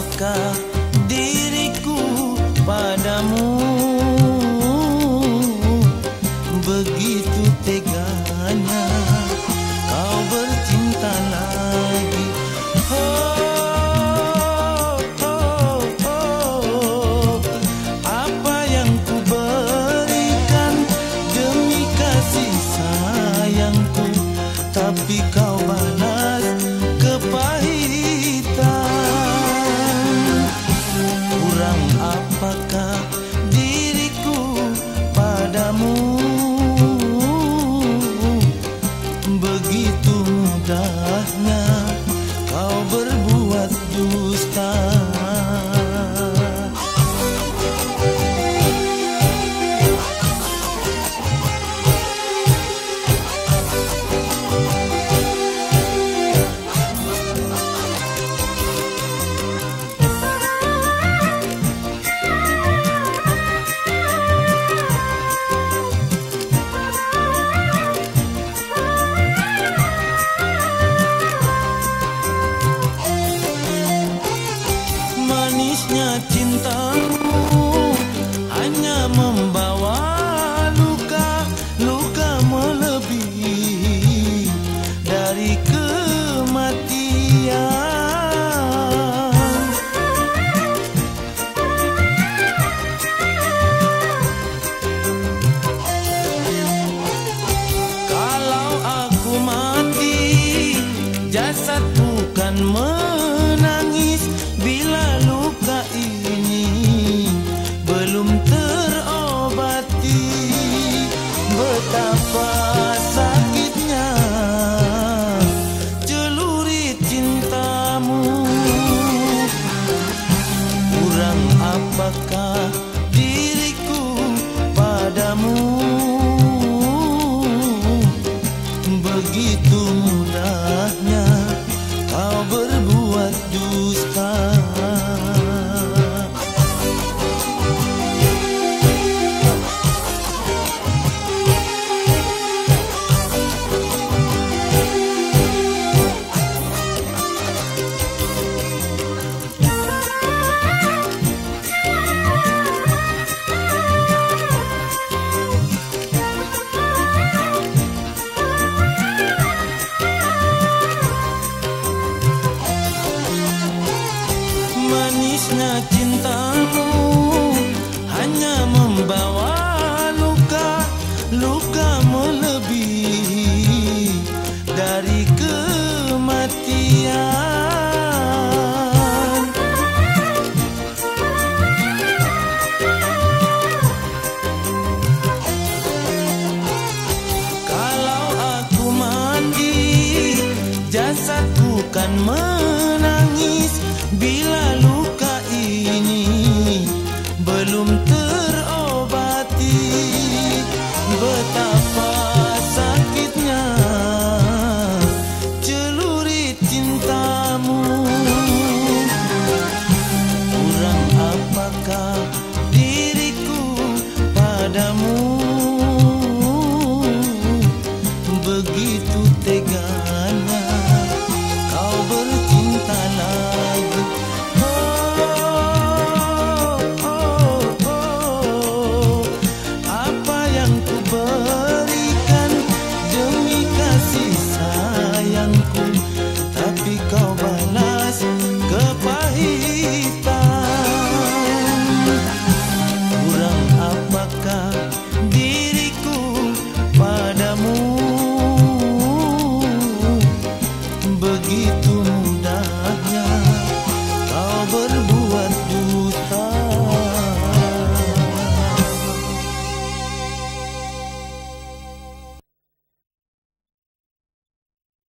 maka diriku pada Hanya cintamu Hanya membawa luka Luka melebihi Dari kematian. cintamu hanya membawa luka luka melebihi dari kematian. Kalau aku mandi jasadku kan mati Ooh.